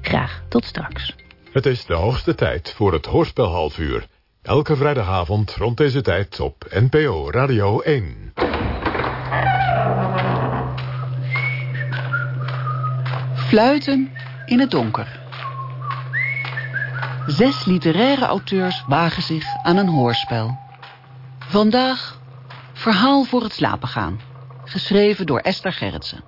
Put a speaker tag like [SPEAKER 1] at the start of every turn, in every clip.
[SPEAKER 1] Graag tot straks.
[SPEAKER 2] Het is de hoogste tijd voor het Hoorspel half uur. Elke vrijdagavond rond deze tijd op NPO Radio 1.
[SPEAKER 1] Fluiten in het donker. Zes literaire auteurs wagen zich aan een hoorspel. Vandaag Verhaal voor het slapen gaan. Geschreven door Esther Gerritsen.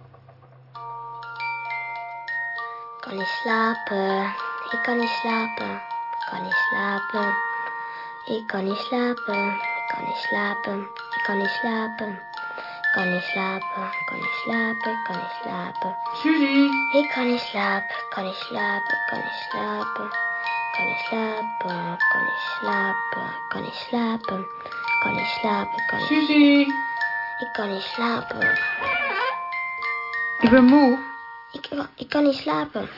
[SPEAKER 3] Kan niet slapen. Ik kan niet slapen. Ik kan niet slapen. Ik kan niet slapen. Ik kan niet slapen. Ik kan niet slapen. Ik kan niet slapen. Ik kan niet slapen. Ik kan niet slapen.
[SPEAKER 4] Julie.
[SPEAKER 3] Ik kan niet slapen. Ik kan niet slapen. Ik kan niet slapen. Ik kan niet slapen. Ik kan niet slapen. Ik kan niet slapen. Ik kan niet slapen. Kan. Ik kan niet slapen.
[SPEAKER 4] Ik ben moe.
[SPEAKER 3] Ik, ik kan niet slapen.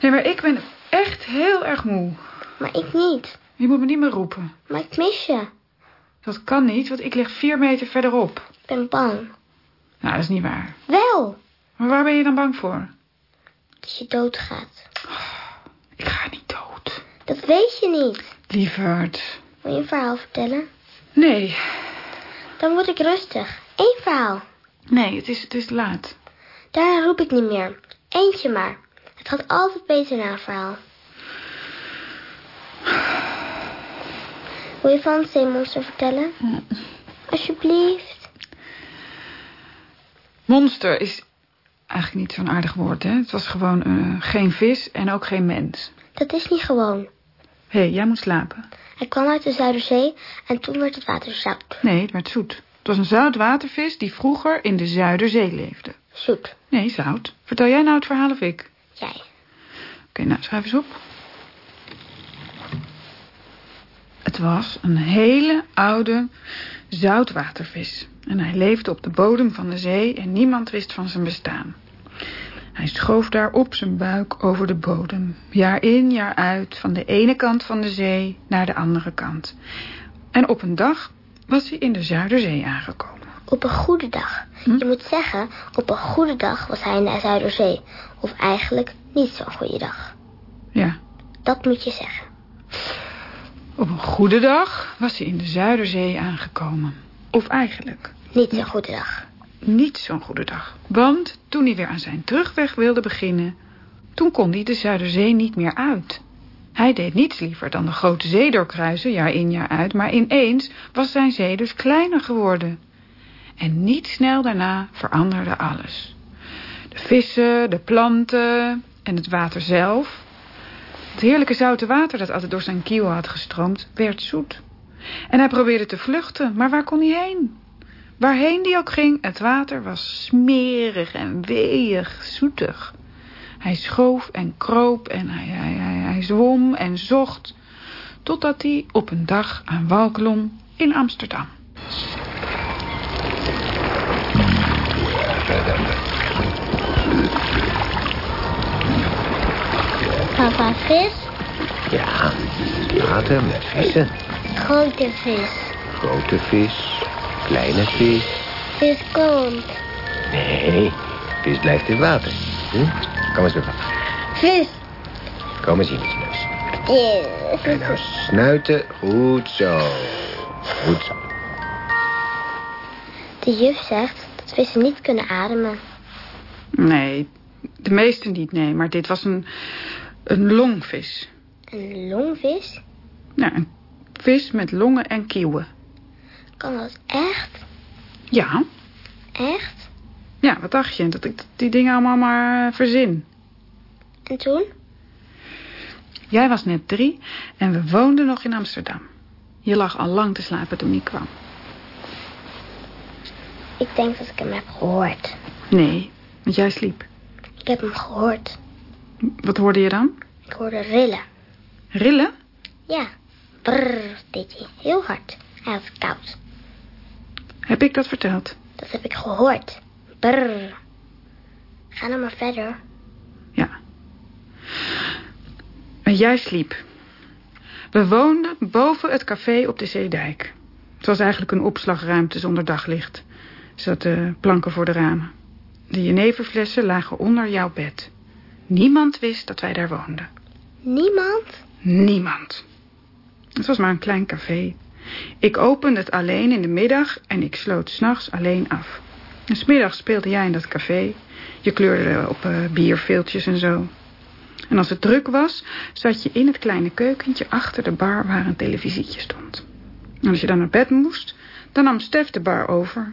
[SPEAKER 4] Nee, maar ik ben echt heel erg moe.
[SPEAKER 3] Maar ik niet.
[SPEAKER 4] Je moet me niet meer roepen.
[SPEAKER 3] Maar ik mis je.
[SPEAKER 4] Dat kan niet, want ik lig vier meter verderop.
[SPEAKER 3] Ik ben bang.
[SPEAKER 4] Nou, dat is niet waar.
[SPEAKER 3] Wel.
[SPEAKER 4] Maar waar ben je dan bang voor?
[SPEAKER 3] Dat je doodgaat.
[SPEAKER 4] Ik ga niet dood.
[SPEAKER 3] Dat weet je niet.
[SPEAKER 4] Lieverd.
[SPEAKER 3] Wil je een verhaal vertellen?
[SPEAKER 4] Nee.
[SPEAKER 3] Dan word ik rustig. Eén verhaal.
[SPEAKER 4] Nee, het is, het is laat.
[SPEAKER 3] Daarna roep ik niet meer. Eentje maar. Het gaat altijd beter na een verhaal. Wil je van het zeemonster vertellen? Alsjeblieft.
[SPEAKER 4] Monster is eigenlijk niet zo'n aardig woord, hè? Het was gewoon eh, geen vis en ook geen mens.
[SPEAKER 3] Dat is niet gewoon.
[SPEAKER 4] Hé, hey, jij moet slapen.
[SPEAKER 3] Hij kwam uit de Zuiderzee en toen werd het water zout.
[SPEAKER 4] Nee, het werd zoet. Het was een zoutwatervis die vroeger in de Zuiderzee leefde.
[SPEAKER 3] Zoet.
[SPEAKER 4] Nee, zout. Vertel jij nou het verhaal of ik?
[SPEAKER 3] Jij.
[SPEAKER 4] Oké, nou, schrijf eens op. Het was een hele oude zoutwatervis. En hij leefde op de bodem van de zee en niemand wist van zijn bestaan. Hij schoof daar op zijn buik over de bodem. Jaar in, jaar uit, van de ene kant van de zee naar de andere kant. En op een dag was hij in de Zuiderzee aangekomen.
[SPEAKER 3] Op een goede dag.
[SPEAKER 4] Hm?
[SPEAKER 3] Je moet zeggen, op een goede dag was hij in de Zuiderzee. Of eigenlijk niet zo'n goede dag.
[SPEAKER 4] Ja,
[SPEAKER 3] Dat moet je zeggen.
[SPEAKER 4] op een goede dag was hij in de Zuiderzee aangekomen. Of eigenlijk
[SPEAKER 3] Niet zo'n goede dag.
[SPEAKER 4] niet zo'n goede dag. Want toen hij weer aan zijn terugweg wilde beginnen... toen kon hij de Zuiderzee niet meer uit. Hij deed niets liever dan de grote zee doorkruisen, jaar in jaar uit... maar ineens was zijn zee dus kleiner geworden. En niet snel daarna veranderde alles. De vissen, de planten en het water zelf... Het heerlijke zoute water dat altijd door zijn kiel had gestroomd, werd zoet. En hij probeerde te vluchten, maar waar kon hij heen? Waarheen die ook ging, het water was smerig en weeig, zoetig. Hij schoof en kroop en hij, hij, hij, hij zwom en zocht... totdat hij op een dag aan wal klom in Amsterdam.
[SPEAKER 3] Papa, vis?
[SPEAKER 5] Ja, water met vissen.
[SPEAKER 3] Grote vis.
[SPEAKER 5] Grote vis, kleine vis.
[SPEAKER 3] Vis komt.
[SPEAKER 5] Nee, vis blijft in water. Hm? Kom eens even.
[SPEAKER 3] Vis.
[SPEAKER 5] Kom eens hier met je neus. En nou snuiten. Goed zo. Goed zo.
[SPEAKER 3] De juf zegt vissen niet kunnen ademen.
[SPEAKER 4] Nee, de meeste niet, nee. Maar dit was een, een longvis.
[SPEAKER 3] Een longvis?
[SPEAKER 4] Nou, een vis met longen en kieuwen.
[SPEAKER 3] Kan dat echt?
[SPEAKER 4] Ja,
[SPEAKER 3] Echt?
[SPEAKER 4] ja, wat dacht je? Dat ik die dingen allemaal maar eh, verzin.
[SPEAKER 3] En toen?
[SPEAKER 4] Jij was net drie en we woonden nog in Amsterdam. Je lag al lang te slapen toen ik kwam.
[SPEAKER 3] Ik denk dat ik hem heb gehoord.
[SPEAKER 4] Nee, want jij sliep.
[SPEAKER 3] Ik heb hem gehoord.
[SPEAKER 4] Wat hoorde je dan?
[SPEAKER 3] Ik hoorde rillen.
[SPEAKER 4] Rillen?
[SPEAKER 3] Ja. Brrr, deed hij. Heel hard. Hij had het koud.
[SPEAKER 4] Heb ik dat verteld?
[SPEAKER 3] Dat heb ik gehoord. Brrr. Ga nou maar verder.
[SPEAKER 4] Ja. En jij sliep. We woonden boven het café op de Zeedijk. Het was eigenlijk een opslagruimte zonder daglicht. Zaten planken voor de ramen. De jeneverflessen lagen onder jouw bed. Niemand wist dat wij daar woonden.
[SPEAKER 3] Niemand?
[SPEAKER 4] Niemand. Het was maar een klein café. Ik opende het alleen in de middag en ik sloot s'nachts alleen af. En smiddags speelde jij in dat café. Je kleurde op uh, bierveeltjes en zo. En als het druk was, zat je in het kleine keukentje achter de bar waar een televisietje stond. En als je dan naar bed moest, dan nam Stef de bar over.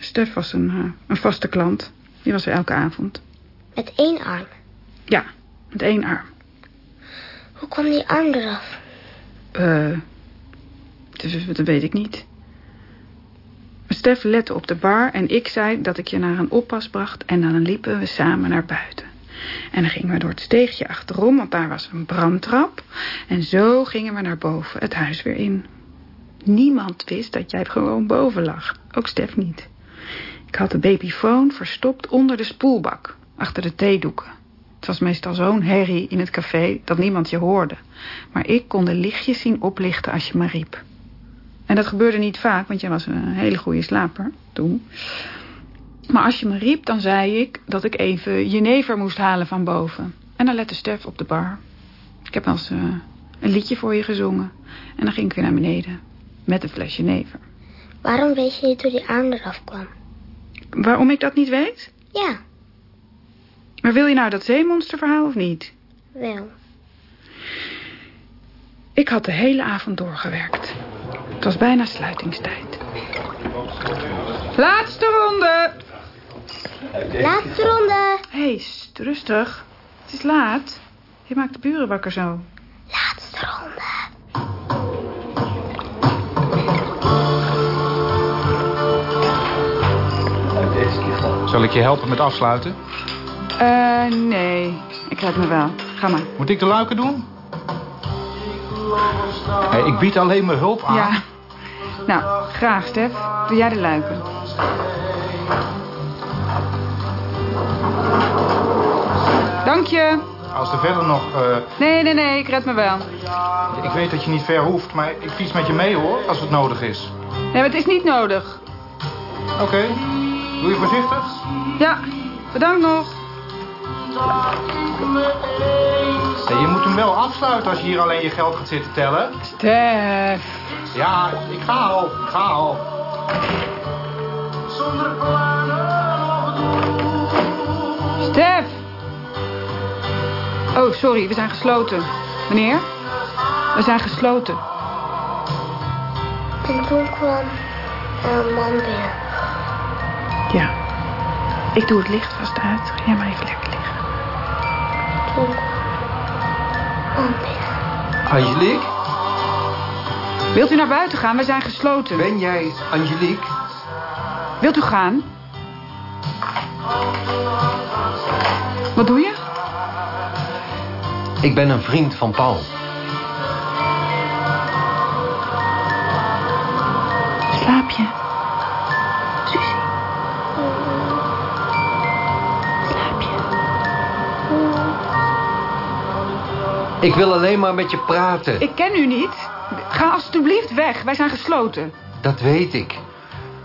[SPEAKER 4] Stef was een, uh, een vaste klant. Die was er elke avond.
[SPEAKER 3] Met één arm?
[SPEAKER 4] Ja, met één arm.
[SPEAKER 3] Hoe kwam die arm eraf?
[SPEAKER 4] Eh, uh, dat weet ik niet. Stef lette op de bar en ik zei dat ik je naar een oppas bracht... en dan liepen we samen naar buiten. En dan gingen we door het steegje achterom, want daar was een brandtrap. En zo gingen we naar boven, het huis weer in. Niemand wist dat jij gewoon boven lag. Ook Stef niet. Ik had de babyfoon verstopt onder de spoelbak, achter de theedoeken. Het was meestal zo'n herrie in het café dat niemand je hoorde. Maar ik kon de lichtjes zien oplichten als je me riep. En dat gebeurde niet vaak, want jij was een hele goede slaper toen. Maar als je me riep, dan zei ik dat ik even jenever moest halen van boven. En dan lette Stef op de bar. Ik heb als uh, een liedje voor je gezongen. En dan ging ik weer naar beneden. Met een fles jenever.
[SPEAKER 3] Waarom weet je niet hoe die arm eraf kwam?
[SPEAKER 4] Waarom ik dat niet weet?
[SPEAKER 3] Ja.
[SPEAKER 4] Maar wil je nou dat zeemonsterverhaal of niet?
[SPEAKER 3] Wel.
[SPEAKER 4] Ik had de hele avond doorgewerkt. Het was bijna sluitingstijd. Laatste ronde!
[SPEAKER 3] Laatste ronde!
[SPEAKER 4] Hé, hey, rustig. Het is laat. Je maakt de buren wakker zo.
[SPEAKER 3] Laatste ronde.
[SPEAKER 6] Zal ik je helpen met afsluiten?
[SPEAKER 4] Eh, nee. Ik red me wel. Ga maar.
[SPEAKER 6] Moet ik de luiken doen? Hey, ik bied alleen mijn hulp aan.
[SPEAKER 4] Ja. Nou, graag, Stef. Doe jij de luiken. Dank je.
[SPEAKER 6] Als er verder nog... Uh...
[SPEAKER 4] Nee, nee, nee. Ik red me wel.
[SPEAKER 6] Ik weet dat je niet ver hoeft, maar ik fiets met je mee, hoor. Als het nodig is.
[SPEAKER 4] Nee, maar het is niet nodig.
[SPEAKER 6] Oké. Okay. Doe je voorzichtig?
[SPEAKER 4] Ja. Bedankt nog.
[SPEAKER 6] Je moet hem wel afsluiten als je hier alleen je geld gaat zitten tellen.
[SPEAKER 4] Stef.
[SPEAKER 6] Ja, ik ga al. Ik ga al.
[SPEAKER 4] Stef. Oh, sorry. We zijn gesloten. Meneer? We zijn gesloten.
[SPEAKER 3] En toen kwam er een man binnen.
[SPEAKER 4] Ja. Ik doe het licht vast uit. Ga jij maar even lekker liggen.
[SPEAKER 3] Binnen.
[SPEAKER 7] Angelique?
[SPEAKER 4] Wilt u naar buiten gaan? We zijn gesloten.
[SPEAKER 7] Ben jij Angelique?
[SPEAKER 4] Wilt u gaan? Wat doe je?
[SPEAKER 7] Ik ben een vriend van Paul.
[SPEAKER 4] Slaap je?
[SPEAKER 7] Ik wil alleen maar met je praten.
[SPEAKER 4] Ik ken u niet. Ga alstublieft weg. Wij zijn gesloten.
[SPEAKER 7] Dat weet ik.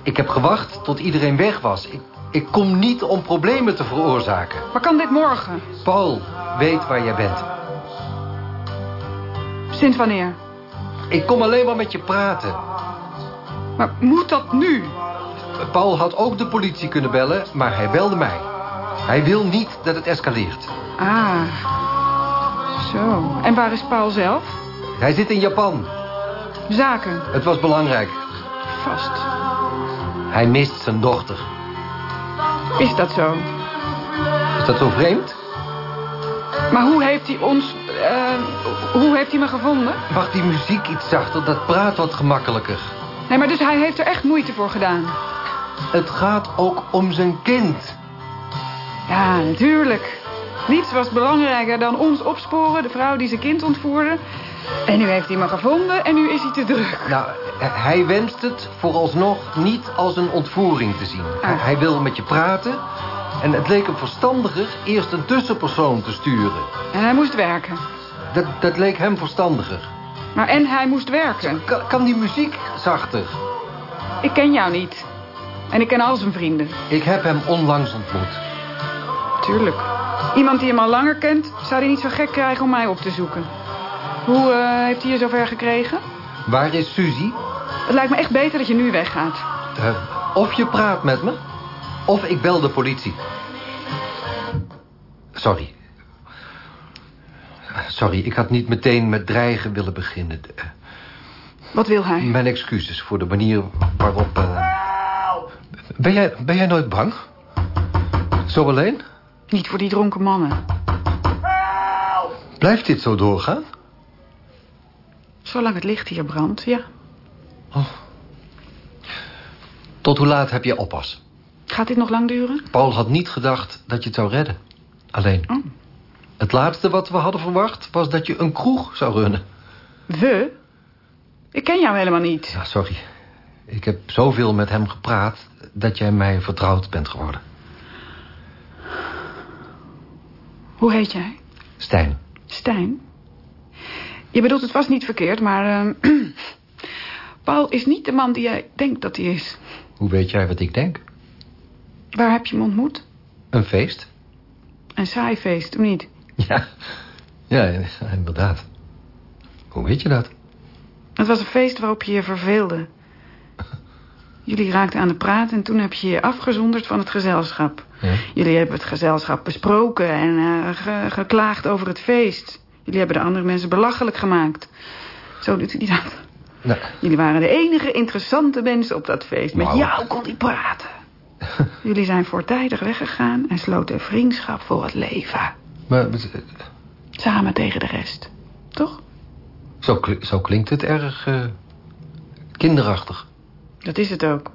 [SPEAKER 7] Ik heb gewacht tot iedereen weg was. Ik, ik kom niet om problemen te veroorzaken.
[SPEAKER 4] Maar kan dit morgen?
[SPEAKER 7] Paul weet waar jij bent.
[SPEAKER 4] Sinds wanneer?
[SPEAKER 7] Ik kom alleen maar met je praten.
[SPEAKER 4] Maar moet dat nu?
[SPEAKER 7] Paul had ook de politie kunnen bellen, maar hij belde mij. Hij wil niet dat het escaleert.
[SPEAKER 4] Ah, zo. En waar is Paul zelf?
[SPEAKER 7] Hij zit in Japan.
[SPEAKER 4] Zaken?
[SPEAKER 7] Het was belangrijk.
[SPEAKER 4] Vast.
[SPEAKER 7] Hij mist zijn dochter.
[SPEAKER 4] Is dat zo?
[SPEAKER 7] Is dat zo vreemd?
[SPEAKER 4] Maar hoe heeft hij ons... Uh, hoe heeft hij me gevonden?
[SPEAKER 7] Mag die muziek iets zachter? Dat praat wat gemakkelijker.
[SPEAKER 4] Nee, maar dus hij heeft er echt moeite voor gedaan.
[SPEAKER 7] Het gaat ook om zijn kind.
[SPEAKER 4] Ja, natuurlijk. Niets was belangrijker dan ons opsporen, de vrouw die zijn kind ontvoerde. En nu heeft hij me gevonden en nu is hij te druk.
[SPEAKER 7] Nou, hij wenst het vooralsnog niet als een ontvoering te zien.
[SPEAKER 4] Ah.
[SPEAKER 7] Hij wil met je praten. En het leek hem verstandiger eerst een tussenpersoon te sturen.
[SPEAKER 4] En hij moest werken.
[SPEAKER 7] Dat, dat leek hem verstandiger.
[SPEAKER 4] Maar en hij moest werken.
[SPEAKER 7] Kan, kan die muziek zachter?
[SPEAKER 4] Ik ken jou niet. En ik ken al zijn vrienden.
[SPEAKER 7] Ik heb hem onlangs ontmoet.
[SPEAKER 4] Tuurlijk. Iemand die hem al langer kent, zou hij niet zo gek krijgen om mij op te zoeken. Hoe uh, heeft hij je zover gekregen?
[SPEAKER 7] Waar is Suzy?
[SPEAKER 4] Het lijkt me echt beter dat je nu weggaat.
[SPEAKER 7] Uh, of je praat met me, of ik bel de politie. Sorry. Sorry, ik had niet meteen met dreigen willen beginnen.
[SPEAKER 4] Wat wil hij?
[SPEAKER 7] Mijn excuses voor de manier waarop... Uh... Ben, jij, ben jij nooit bang? Zo alleen?
[SPEAKER 4] Niet voor die dronken mannen.
[SPEAKER 7] Blijft dit zo doorgaan?
[SPEAKER 4] Zolang het licht hier brandt, ja. Oh.
[SPEAKER 7] Tot hoe laat heb je oppas?
[SPEAKER 4] Gaat dit nog lang duren?
[SPEAKER 7] Paul had niet gedacht dat je het zou redden. Alleen. Oh. Het laatste wat we hadden verwacht was dat je een kroeg zou runnen.
[SPEAKER 4] We? Ik ken jou helemaal niet.
[SPEAKER 7] Ja, sorry. Ik heb zoveel met hem gepraat dat jij mij vertrouwd bent geworden.
[SPEAKER 4] Hoe heet jij?
[SPEAKER 7] Stijn.
[SPEAKER 4] Stijn? Je bedoelt het vast niet verkeerd, maar... Uh, Paul is niet de man die jij denkt dat hij is.
[SPEAKER 7] Hoe weet jij wat ik denk?
[SPEAKER 4] Waar heb je hem ontmoet?
[SPEAKER 7] Een feest.
[SPEAKER 4] Een saai feest, of niet?
[SPEAKER 7] Ja, ja, inderdaad. Hoe weet je dat?
[SPEAKER 4] Het was een feest waarop je je verveelde. Jullie raakten aan de praat en toen heb je je afgezonderd van het gezelschap. Ja? Jullie hebben het gezelschap besproken en uh, geklaagd over het feest. Jullie hebben de andere mensen belachelijk gemaakt. Zo doet hij dat. Nee. Jullie waren de enige interessante mensen op dat feest. Met jou kon hij praten. Jullie zijn voortijdig weggegaan en sloten vriendschap voor het leven.
[SPEAKER 7] Maar...
[SPEAKER 4] Samen tegen de rest. Toch?
[SPEAKER 7] Zo, zo klinkt het erg... Uh, kinderachtig.
[SPEAKER 4] Dat is het ook.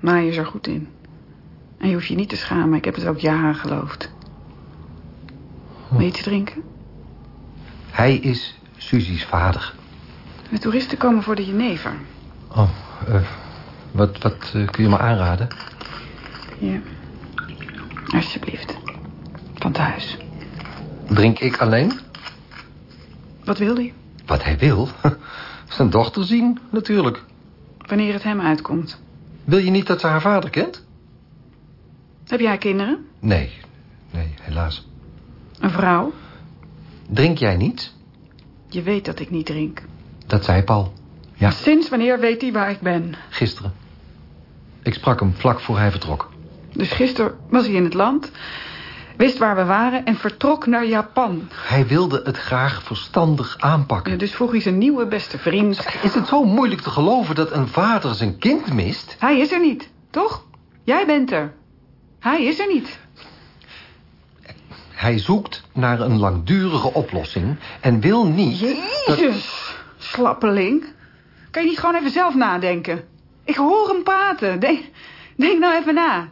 [SPEAKER 4] Maar je is er goed in. En je hoeft je niet te schamen. Ik heb het ook jaren geloofd. Wil je iets drinken?
[SPEAKER 7] Hij is Suzy's vader.
[SPEAKER 4] De toeristen komen voor de jenever.
[SPEAKER 7] Oh, uh, wat, wat uh, kun je me aanraden?
[SPEAKER 4] Ja. Alsjeblieft. Van thuis.
[SPEAKER 7] Drink ik alleen?
[SPEAKER 4] Wat wil hij?
[SPEAKER 7] Wat hij wil? Zijn dochter zien, natuurlijk.
[SPEAKER 4] Wanneer het hem uitkomt.
[SPEAKER 7] Wil je niet dat ze haar vader kent?
[SPEAKER 4] Heb jij kinderen?
[SPEAKER 7] Nee, nee, helaas.
[SPEAKER 4] Een vrouw?
[SPEAKER 7] Drink jij niet?
[SPEAKER 4] Je weet dat ik niet drink.
[SPEAKER 7] Dat zei Paul. Ja.
[SPEAKER 4] Sinds wanneer weet hij waar ik ben?
[SPEAKER 7] Gisteren. Ik sprak hem vlak voor hij vertrok.
[SPEAKER 4] Dus gisteren was hij in het land, wist waar we waren en vertrok naar Japan.
[SPEAKER 7] Hij wilde het graag verstandig aanpakken.
[SPEAKER 4] Ja, dus vroeg hij zijn nieuwe beste vriend.
[SPEAKER 7] Is het zo moeilijk te geloven dat een vader zijn kind mist?
[SPEAKER 4] Hij is er niet, toch? Jij bent er. Hij is er niet.
[SPEAKER 7] Hij zoekt naar een langdurige oplossing en wil niet...
[SPEAKER 4] Jezus, slappeling. Kan je niet gewoon even zelf nadenken? Ik hoor hem praten. Denk, denk nou even na.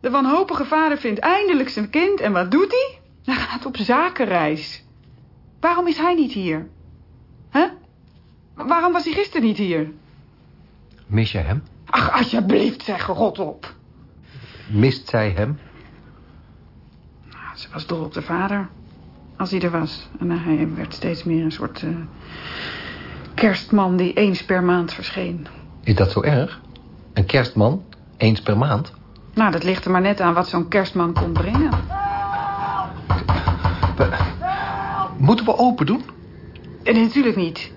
[SPEAKER 4] De wanhopige vader vindt eindelijk zijn kind en wat doet hij? Hij gaat op zakenreis. Waarom is hij niet hier? Huh? Waarom was hij gisteren niet hier?
[SPEAKER 7] Mis je hem?
[SPEAKER 4] Ach, alsjeblieft, zeg, rot op.
[SPEAKER 7] Mist zij hem?
[SPEAKER 4] Nou, ze was dol op de vader. Als hij er was. En hij werd steeds meer een soort... Uh, kerstman die eens per maand verscheen.
[SPEAKER 7] Is dat zo erg? Een kerstman? Eens per maand?
[SPEAKER 4] Nou, dat ligt er maar net aan wat zo'n kerstman kon brengen.
[SPEAKER 7] Moeten we open doen?
[SPEAKER 4] En eh, natuurlijk niet.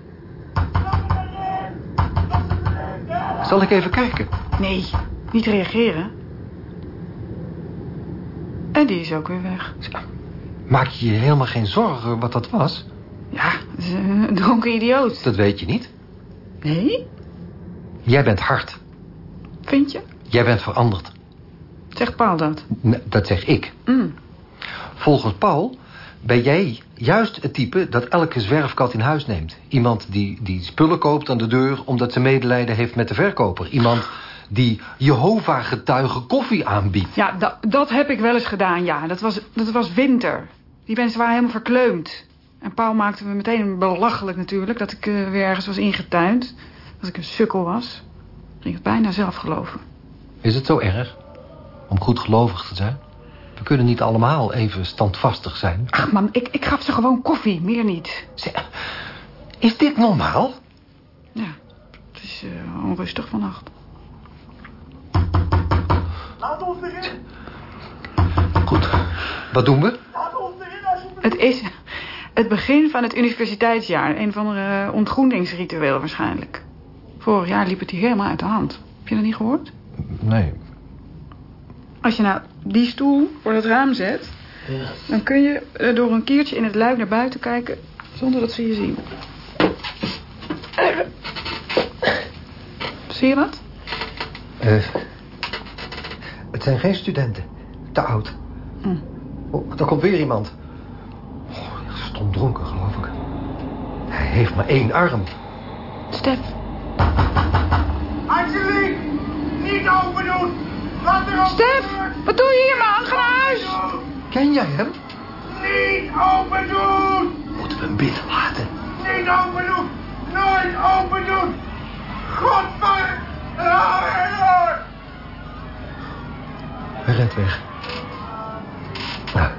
[SPEAKER 7] Zal ik even kijken?
[SPEAKER 4] Nee, niet reageren. En die is ook weer weg.
[SPEAKER 7] Maak je je helemaal geen zorgen wat dat was?
[SPEAKER 4] Ja, een dronken idioot.
[SPEAKER 7] Dat weet je niet.
[SPEAKER 4] Nee?
[SPEAKER 7] Jij bent hard.
[SPEAKER 4] Vind je?
[SPEAKER 7] Jij bent veranderd.
[SPEAKER 4] Zegt Paul dat?
[SPEAKER 7] Nee, dat zeg ik.
[SPEAKER 4] Mm.
[SPEAKER 7] Volgens Paul ben jij juist het type dat elke zwerfkat in huis neemt. Iemand die, die spullen koopt aan de deur omdat ze medelijden heeft met de verkoper. Iemand die Jehovah-getuigen koffie aanbiedt.
[SPEAKER 4] Ja, dat, dat heb ik wel eens gedaan, ja. Dat was, dat was winter. Die mensen waren helemaal verkleumd. En Paul maakte me meteen belachelijk natuurlijk... dat ik uh, weer ergens was ingetuind. Dat ik een sukkel was. Ik ging het bijna zelf geloven.
[SPEAKER 7] Is het zo erg? Om goed gelovig te zijn? We kunnen niet allemaal even standvastig zijn.
[SPEAKER 4] Ach man, ik, ik gaf ze gewoon koffie, meer niet.
[SPEAKER 7] is dit normaal?
[SPEAKER 4] Ja, het is uh, onrustig vannacht.
[SPEAKER 6] Laat ons erin.
[SPEAKER 7] Goed, wat doen we?
[SPEAKER 4] Het is het begin van het universiteitsjaar. Een van de ontgroeningsritueel waarschijnlijk. Vorig jaar liep het hier helemaal uit de hand. Heb je dat niet gehoord?
[SPEAKER 7] Nee.
[SPEAKER 4] Als je nou die stoel voor het raam zet... Ja. dan kun je eh, door een kiertje in het luik naar buiten kijken... zonder dat ze je zien. Zie je wat?
[SPEAKER 7] Uh, het zijn geen studenten. Te oud. Hm. Oh, er komt weer iemand. Oh, stom dronken, geloof ik. Hij heeft maar één arm.
[SPEAKER 4] Stef.
[SPEAKER 6] Angelique! Niet open doen! Laat er
[SPEAKER 4] Stef, wat doe je hier, man? Ga naar huis!
[SPEAKER 7] Ken jij hem?
[SPEAKER 6] Niet open doen!
[SPEAKER 7] Moeten we hem binnen laten?
[SPEAKER 6] Niet open doen! Nooit open doen! Godver...
[SPEAKER 7] Hij rent weg. Nou,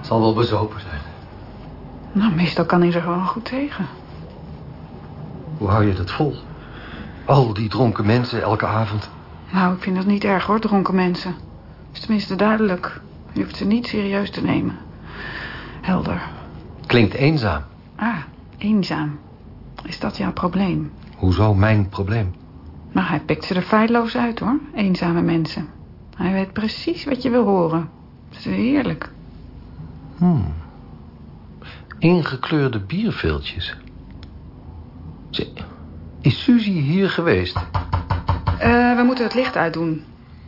[SPEAKER 7] zal wel bezopen zijn.
[SPEAKER 4] Nou, meestal kan hij er gewoon goed tegen.
[SPEAKER 7] Hoe hou je dat vol? Al die dronken mensen elke avond.
[SPEAKER 4] Nou, ik vind dat niet erg hoor, dronken mensen. Is tenminste duidelijk. Je hoeft ze niet serieus te nemen. Helder.
[SPEAKER 7] Klinkt eenzaam.
[SPEAKER 4] Ah, eenzaam. Is dat jouw probleem?
[SPEAKER 7] Hoezo mijn probleem?
[SPEAKER 4] Nou, hij pikt ze er feilloos uit, hoor. Eenzame mensen. Hij weet precies wat je wil horen. Dat is heerlijk.
[SPEAKER 7] Hmm. Ingekleurde bierveeltjes. Is Suzy hier geweest?
[SPEAKER 4] Uh, we moeten het licht uitdoen.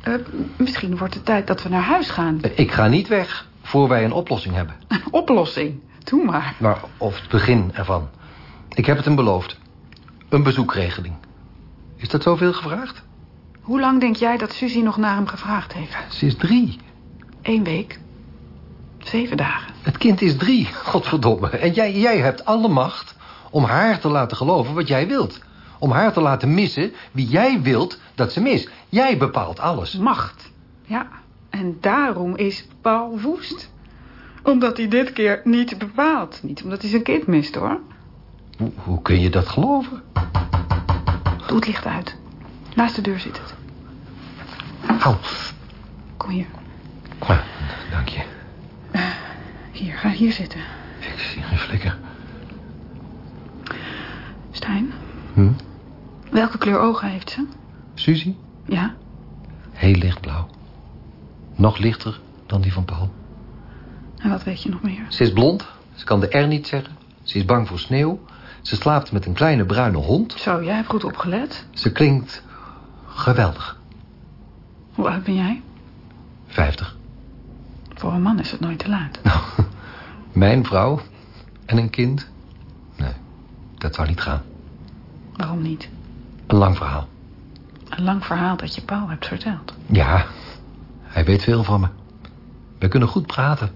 [SPEAKER 4] Uh, misschien wordt het tijd dat we naar huis gaan.
[SPEAKER 7] Uh, ik ga niet weg, voor wij een oplossing hebben.
[SPEAKER 4] Een oplossing? Doe maar.
[SPEAKER 7] Maar of het begin ervan. Ik heb het hem beloofd. Een bezoekregeling. Is dat zoveel gevraagd?
[SPEAKER 4] Hoe lang denk jij dat Suzy nog naar hem gevraagd heeft?
[SPEAKER 7] Ze is drie.
[SPEAKER 4] Eén week. Zeven dagen.
[SPEAKER 7] Het kind is drie, godverdomme. En jij, jij hebt alle macht om haar te laten geloven wat jij wilt. Om haar te laten missen wie jij wilt dat ze mist. Jij bepaalt alles.
[SPEAKER 4] Macht. Ja, en daarom is Paul woest. Omdat hij dit keer niet bepaalt. Niet omdat hij zijn kind mist, hoor.
[SPEAKER 7] Hoe, hoe kun je dat geloven?
[SPEAKER 4] Doe het licht uit. Naast de deur zit het.
[SPEAKER 7] Au.
[SPEAKER 4] Kom hier.
[SPEAKER 7] Ah, dank je.
[SPEAKER 4] Uh, hier, ga hier zitten.
[SPEAKER 7] Ik zie geen flikker.
[SPEAKER 4] Stijn?
[SPEAKER 7] Hm?
[SPEAKER 4] Welke kleur ogen heeft ze?
[SPEAKER 7] Suzy?
[SPEAKER 4] Ja.
[SPEAKER 7] Heel lichtblauw. Nog lichter dan die van Paul.
[SPEAKER 4] En wat weet je nog meer?
[SPEAKER 7] Ze is blond. Ze kan de R niet zeggen. Ze is bang voor sneeuw. Ze slaapt met een kleine bruine hond.
[SPEAKER 4] Zo, jij hebt goed opgelet.
[SPEAKER 7] Ze klinkt geweldig.
[SPEAKER 4] Hoe oud ben jij?
[SPEAKER 7] Vijftig.
[SPEAKER 4] Voor een man is het nooit te laat.
[SPEAKER 7] Nou, mijn vrouw en een kind? Nee, dat zou niet gaan.
[SPEAKER 4] Waarom niet?
[SPEAKER 7] Een lang verhaal.
[SPEAKER 4] Een lang verhaal dat je Paul hebt verteld?
[SPEAKER 7] Ja, hij weet veel van me. We kunnen goed praten.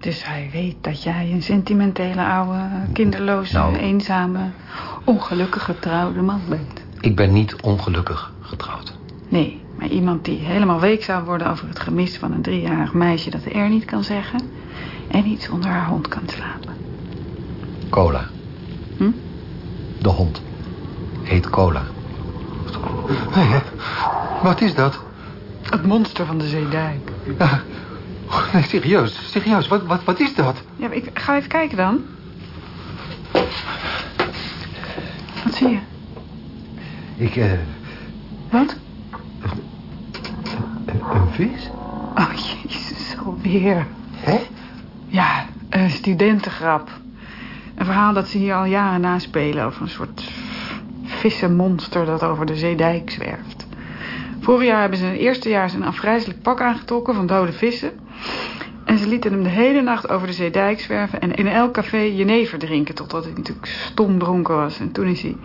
[SPEAKER 4] Dus hij weet dat jij een sentimentele, oude, kinderloze, nou, eenzame, ongelukkig getrouwde man bent.
[SPEAKER 7] Ik ben niet ongelukkig getrouwd.
[SPEAKER 4] Nee, maar iemand die helemaal week zou worden over het gemis van een driejarig meisje dat er niet kan zeggen... en niet onder haar hond kan slapen.
[SPEAKER 7] Cola.
[SPEAKER 4] Hm?
[SPEAKER 7] De hond. Heet Cola. Wat is dat?
[SPEAKER 4] Het monster van de zeedijk.
[SPEAKER 7] Ja, nee, serieus. Serieus, wat, wat, wat is dat?
[SPEAKER 4] Ja, ik ga even kijken dan. Wat zie je?
[SPEAKER 7] Ik, eh...
[SPEAKER 4] Wat?
[SPEAKER 7] Een, een, vis?
[SPEAKER 4] Oh, jezus, alweer.
[SPEAKER 7] Hè?
[SPEAKER 4] Ja, een studentengrap. Een verhaal dat ze hier al jaren naspelen... over een soort vissenmonster dat over de zeedijk zwerft. Vorig jaar hebben ze in het eerste jaar zijn afgrijzelijk pak aangetrokken van dode vissen. En ze lieten hem de hele nacht over de zeedijk zwerven... en in elk café jenever drinken... totdat hij natuurlijk stom dronken was. En toen is hij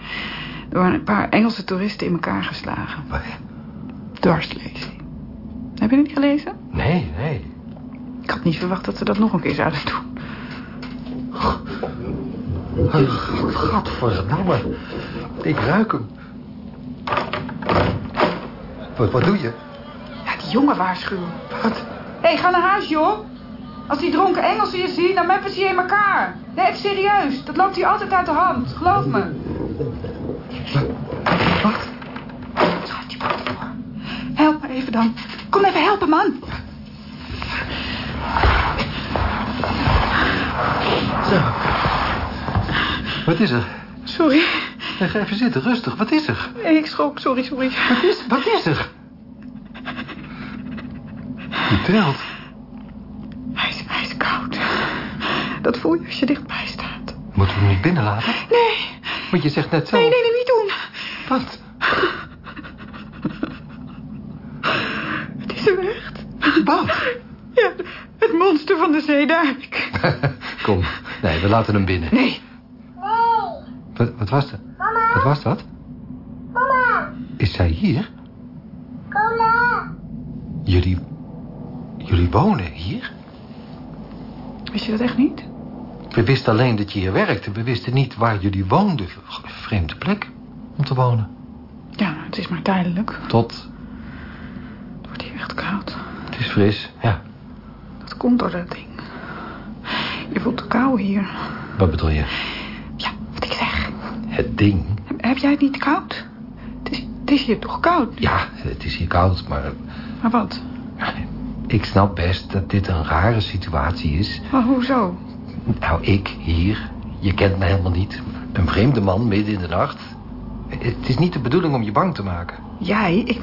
[SPEAKER 4] door een paar Engelse toeristen in elkaar geslagen.
[SPEAKER 7] Wat?
[SPEAKER 4] Dwarslezing. Heb je het niet gelezen?
[SPEAKER 7] Nee, nee.
[SPEAKER 4] Ik had niet verwacht dat ze dat nog een keer zouden doen.
[SPEAKER 7] Godverdamme. Ik ruik hem. Wat, wat doe je?
[SPEAKER 4] Ja, die jongen waarschuwen.
[SPEAKER 7] Wat?
[SPEAKER 4] hey, ga naar huis, joh. Als die dronken Engelsen je zien, dan meppen ze je in elkaar. Nee, even serieus. Dat loopt hier altijd uit de hand. Geloof me. Wacht. Schuif die. Help me even dan. Kom even helpen, man. Zo.
[SPEAKER 7] Wat is er?
[SPEAKER 4] Sorry.
[SPEAKER 7] Ga even zitten, rustig. Wat is er?
[SPEAKER 4] Nee, ik schrok. Sorry, sorry.
[SPEAKER 7] Wat is, wat is er? Je trilt.
[SPEAKER 4] Hij is, hij is koud. Dat voel je als je dichtbij staat.
[SPEAKER 7] Moeten we hem niet binnenlaten?
[SPEAKER 4] Nee.
[SPEAKER 7] Want je zegt net zelf...
[SPEAKER 4] Nee, nee, nee, niet doen.
[SPEAKER 7] Wat?
[SPEAKER 4] Het is er echt.
[SPEAKER 7] Wat?
[SPEAKER 4] Ja, het monster van de zee, daar heb ik.
[SPEAKER 7] Kom, nee, we laten hem binnen.
[SPEAKER 4] Nee.
[SPEAKER 7] Wat, wat was dat? Wat was dat?
[SPEAKER 3] Mama,
[SPEAKER 7] Is zij hier?
[SPEAKER 3] cola.
[SPEAKER 7] Jullie... Jullie wonen hier?
[SPEAKER 4] Wist je dat echt niet?
[SPEAKER 7] We wisten alleen dat je hier werkte. We wisten niet waar jullie woonden. Vreemde plek om te wonen.
[SPEAKER 4] Ja, het is maar tijdelijk.
[SPEAKER 7] Tot...
[SPEAKER 4] Het wordt hier echt koud.
[SPEAKER 7] Het is fris, ja.
[SPEAKER 4] Dat komt door dat ding. Je voelt de kou hier.
[SPEAKER 7] Wat bedoel je?
[SPEAKER 4] Ja, wat ik zeg.
[SPEAKER 7] Het ding?
[SPEAKER 4] Heb- jij het niet koud? Het is, het is hier toch koud?
[SPEAKER 7] Ja, het is hier koud, maar...
[SPEAKER 4] Maar wat?
[SPEAKER 7] Ik snap best dat dit een rare situatie is.
[SPEAKER 4] Maar hoezo?
[SPEAKER 7] Nou, ik hier. Je kent me helemaal niet. Een vreemde man midden in de nacht. Het is niet de bedoeling om je bang te maken.
[SPEAKER 4] Jij? Ik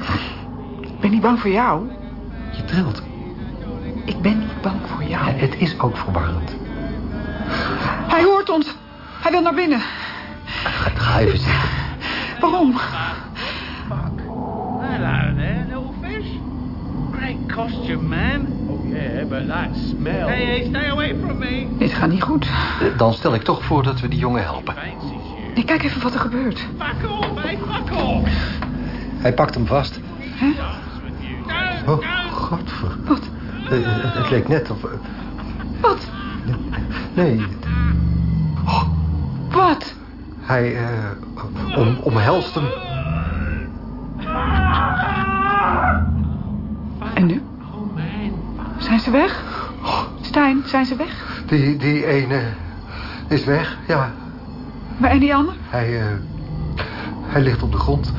[SPEAKER 4] ik ben niet bang voor jou.
[SPEAKER 7] Je trilt.
[SPEAKER 4] Ik ben niet bang voor jou.
[SPEAKER 7] Ja, het is ook verwarrend.
[SPEAKER 4] Hij hoort ons. Hij wil naar binnen.
[SPEAKER 7] Ga, ga even zitten.
[SPEAKER 4] Waarom?
[SPEAKER 8] Costume, man.
[SPEAKER 9] Oh yeah, but that smell.
[SPEAKER 8] Hey, hey, stay away from me.
[SPEAKER 4] Dit gaat niet goed.
[SPEAKER 7] Eh, Dan stel ik toch voor dat we die jongen helpen.
[SPEAKER 4] Kijk even wat er gebeurt.
[SPEAKER 8] Fuck off, hey, fuck off.
[SPEAKER 7] Hij pakt hem vast.
[SPEAKER 4] Hè?
[SPEAKER 7] Oh,
[SPEAKER 8] go.
[SPEAKER 7] godver.
[SPEAKER 4] Wat?
[SPEAKER 7] Eh, het, het leek net of...
[SPEAKER 4] Wat?
[SPEAKER 7] Nee,
[SPEAKER 4] Wat?
[SPEAKER 7] hij eh om, omhelst hem.
[SPEAKER 4] En nu? Zijn ze weg? Stijn, zijn ze weg?
[SPEAKER 7] Die, die ene is weg, ja.
[SPEAKER 4] Maar en die ander?
[SPEAKER 7] Hij, eh, hij ligt op de grond.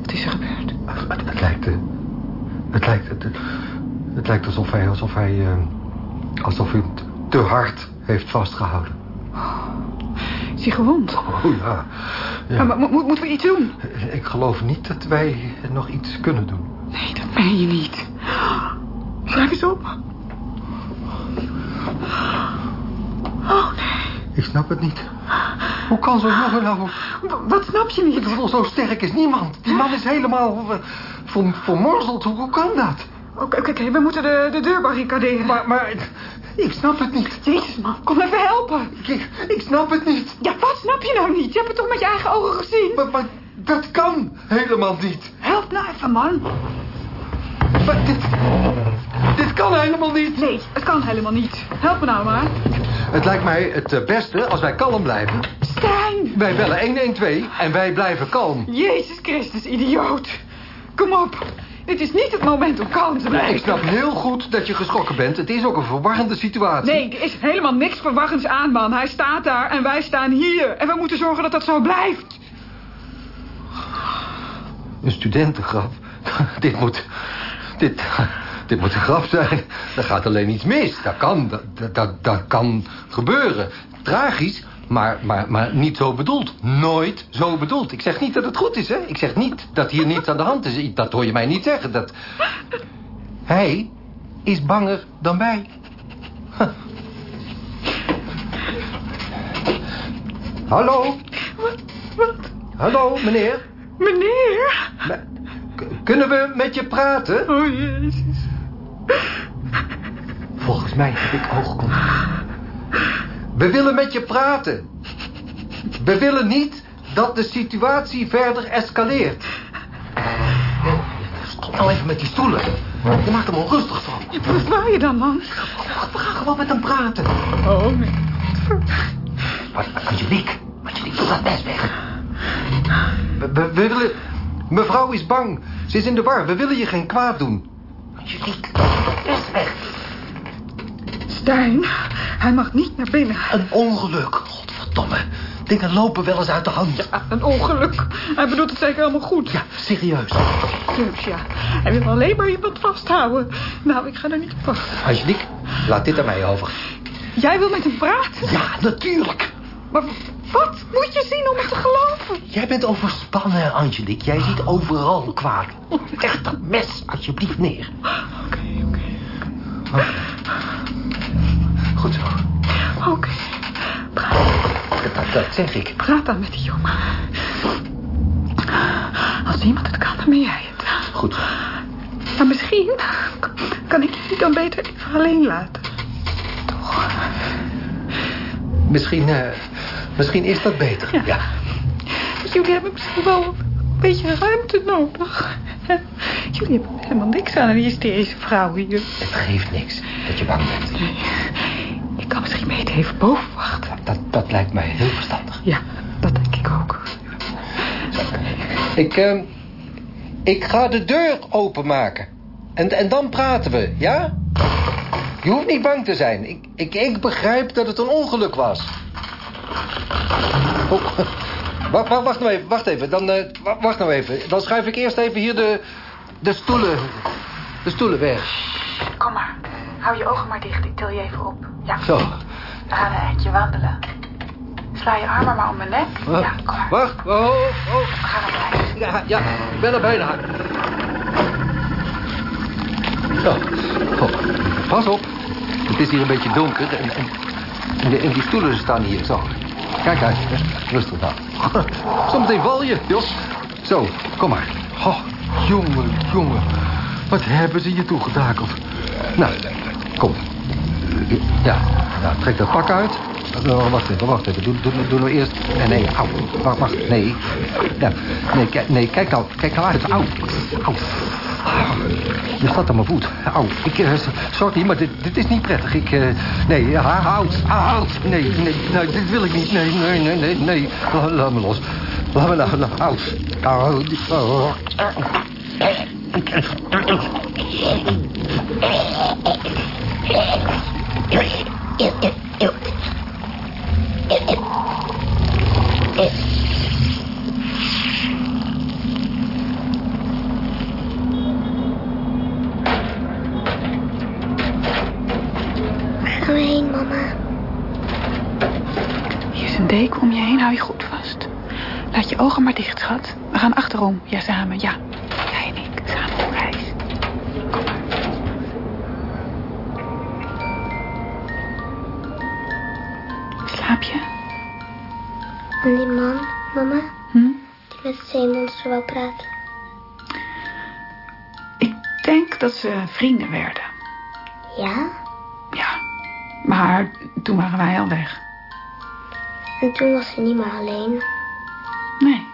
[SPEAKER 4] Wat is er gebeurd?
[SPEAKER 7] Het, het lijkt... eh, het lijkt... Het, het lijkt alsof hij... Alsof hij... eh, alsof hij het te hard heeft vastgehouden.
[SPEAKER 4] Is hij gewond?
[SPEAKER 7] Oh ja. ja.
[SPEAKER 4] Maar, mo- mo- moeten we iets doen?
[SPEAKER 7] Ik geloof niet dat wij nog iets kunnen doen.
[SPEAKER 4] Nee, dat ben je niet. Schrijf eens op. Oh, nee.
[SPEAKER 7] Ik snap het niet. Hoe kan zo'n jongen nou...
[SPEAKER 4] Wat snap je niet?
[SPEAKER 7] bedoel, zo sterk is niemand. Die man is helemaal eh, ver, vermorzeld. Hoe, hoe kan dat?
[SPEAKER 4] Oké, oké, oké, we moeten de, de deur barricaderen.
[SPEAKER 7] Maar, maar... Ik snap het niet.
[SPEAKER 4] Jezus, man, kom even helpen.
[SPEAKER 7] Ik, ik snap het niet.
[SPEAKER 4] Ja, wat snap je nou niet? Je hebt het toch met je eigen ogen gezien?
[SPEAKER 7] Maar, maar dat kan helemaal niet.
[SPEAKER 4] Help nou even, man.
[SPEAKER 7] Maar dit... Dit kan helemaal niet.
[SPEAKER 4] Nee, het kan helemaal niet. Help me nou maar.
[SPEAKER 7] Het lijkt mij het eh, beste als wij kalm blijven.
[SPEAKER 4] Stijn!
[SPEAKER 7] Wij bellen 112 en wij blijven kalm.
[SPEAKER 4] Jezus Christus, idioot. Kom op. Dit is niet het moment om kalm te blijven.
[SPEAKER 7] Ik snap heel goed dat je geschrokken bent. Het is ook een verwarrende situatie.
[SPEAKER 4] Nee, er is helemaal niks verwarrends aan, man. Hij staat daar en wij staan hier. En we moeten zorgen dat dat zo blijft.
[SPEAKER 7] Een studentengraf. dit moet... Dit, dit moet een graf zijn. Er gaat alleen iets mis. Dat kan, dat, dat, dat kan gebeuren. Tragisch, maar, maar, maar niet zo bedoeld. Nooit zo bedoeld. Ik zeg niet dat het goed is, hè. Ik zeg niet dat hier niets aan de hand is. Dat hoor je mij niet zeggen. Dat... Hij is banger dan wij. Huh. Hallo?
[SPEAKER 4] Wat? Wat?
[SPEAKER 7] Hallo, meneer?
[SPEAKER 4] Meneer?
[SPEAKER 7] Kunnen we met je praten?
[SPEAKER 4] Oh, Jezus.
[SPEAKER 7] Volgens mij heb ik oogcontact. We willen met je praten. We willen niet dat de situatie verder escaleert. Stop nou even met die stoelen. Je maakt hem onrustig van.
[SPEAKER 4] Wat wou je dan, man?
[SPEAKER 7] We gaan gewoon met hem praten.
[SPEAKER 4] Oh, nee.
[SPEAKER 7] Maar, Angelique, Angelique, doe dat best weg. We, we- we willen... Mevrouw is bang. Ze is in de war. We willen je geen kwaad doen. Angelique, best weg.
[SPEAKER 4] Stijn, hij mag niet naar binnen.
[SPEAKER 7] Een ongeluk. Godverdomme. Dingen lopen wel eens uit de hand.
[SPEAKER 4] Ah, Een ongeluk. Hij bedoelt het zeker allemaal goed.
[SPEAKER 7] Ja, serieus.
[SPEAKER 4] Dus ja, hij wil alleen maar iemand vasthouden. Nou, ik ga er niet op wachten.
[SPEAKER 7] Angelique, laat dit aan mij over.
[SPEAKER 4] Jij wil met hem praten?
[SPEAKER 7] Ja, natuurlijk.
[SPEAKER 4] Maar wat moet je zien om het te geloven?
[SPEAKER 7] Jij bent overspannen, Angelique. Jij ziet overal kwaad. Leg dat mes alsjeblieft neer.
[SPEAKER 4] Oké, oké.
[SPEAKER 7] Okay. Goed zo.
[SPEAKER 4] Oké. Praat.
[SPEAKER 7] Dat, dat zeg ik.
[SPEAKER 4] Praat dan met die jongen. Als iemand het kan, dan ben jij het.
[SPEAKER 7] Goed zo.
[SPEAKER 4] Maar misschien kan ik je dan beter even alleen laten. Toch?
[SPEAKER 7] Misschien, uh, misschien is dat beter.
[SPEAKER 4] Ja. ja. Jullie hebben misschien wel een beetje ruimte nodig. Jullie hebben helemaal niks aan een hysterische vrouw hier.
[SPEAKER 7] Het geeft niks dat je bang bent.
[SPEAKER 4] Nee. Ik kan misschien beter even boven wachten.
[SPEAKER 7] Dat, dat lijkt mij heel verstandig.
[SPEAKER 4] Ja, dat denk ik ook.
[SPEAKER 7] Ik, uh, ik ga de deur openmaken. En, en dan praten we, ja? Je hoeft niet bang te zijn. Ik, ik, ik begrijp dat het een ongeluk was. Oh, wacht, wacht, wacht nou even, wacht even. Dan, uh, wacht nou even. Dan schuif ik eerst even hier de, de stoelen, de stoelen weg.
[SPEAKER 4] Kom maar. Hou je ogen maar dicht. Ik til je even op. Ja.
[SPEAKER 7] Zo.
[SPEAKER 4] We gaan een eindje wandelen. Sla je armen maar om mijn nek.
[SPEAKER 7] Wacht,
[SPEAKER 4] ja, kom maar.
[SPEAKER 7] Wacht, oh, oh.
[SPEAKER 4] We gaan erbij.
[SPEAKER 7] Ja, ja, ik ben er bijna. Zo. Oh, pas op. Het is hier een beetje donker. En, en, en die stoelen staan hier. Zo. Kijk uit. Rustig dan. Zometeen val je, Jos. Zo, kom maar. Oh, jongen, jongen. Wat hebben ze je toegedakeld? Nou, kom. Ja, nou, trek dat pak uit. Oh, wacht even, wacht even. Doe, doe, doe nou eerst... Nee, nee, au. Wacht, wacht. Nee. Ja, nee, nee, kijk nou. Kijk nou uit. Au. Au. Je staat aan mijn voet. Au. Ik, uh, sorry, maar dit, dit is niet prettig. Ik, uh, nee, ja, hout. Hout. Nee, nee, nee, dit wil ik niet. Nee, nee, nee, nee, nee. Laat, me los. Laat me. Au. Oh.
[SPEAKER 3] Heen, mama?
[SPEAKER 4] Hier is een deken om je heen. Hou je goed vast. Laat je ogen maar dicht, schat. We gaan achterom. Ja, samen. Ja.
[SPEAKER 3] Praten.
[SPEAKER 4] Ik denk dat ze vrienden werden.
[SPEAKER 3] Ja?
[SPEAKER 4] Ja. Maar toen waren wij al weg.
[SPEAKER 3] En toen was ze niet meer alleen.
[SPEAKER 4] Nee.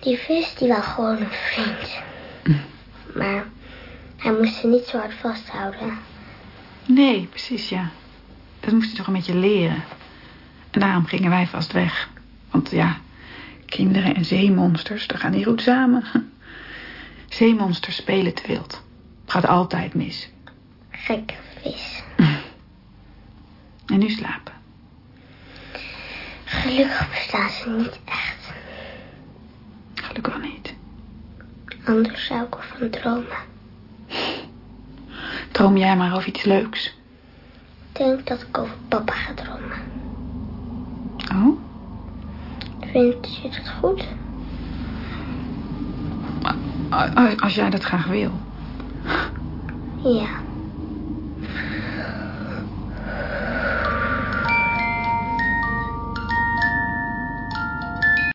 [SPEAKER 3] Die vis, die wou gewoon een vriend. Maar hij moest ze niet zo hard vasthouden.
[SPEAKER 4] Nee, precies, ja. Dat moest hij toch een beetje leren. En daarom gingen wij vast weg. Want ja, kinderen en zeemonsters, daar gaan niet goed samen. Zeemonsters spelen te wild. Gaat altijd mis.
[SPEAKER 3] Gekke vis.
[SPEAKER 4] En nu slapen.
[SPEAKER 3] Gelukkig bestaan ze niet echt.
[SPEAKER 4] Gelukkig niet.
[SPEAKER 3] Anders zou ik ervan dromen.
[SPEAKER 4] Droom jij maar over iets leuks.
[SPEAKER 3] Ik denk dat ik over papa ga dromen.
[SPEAKER 4] Oh?
[SPEAKER 3] Vindt je het goed?
[SPEAKER 4] A- a- Als jij dat graag wil.
[SPEAKER 3] Ja.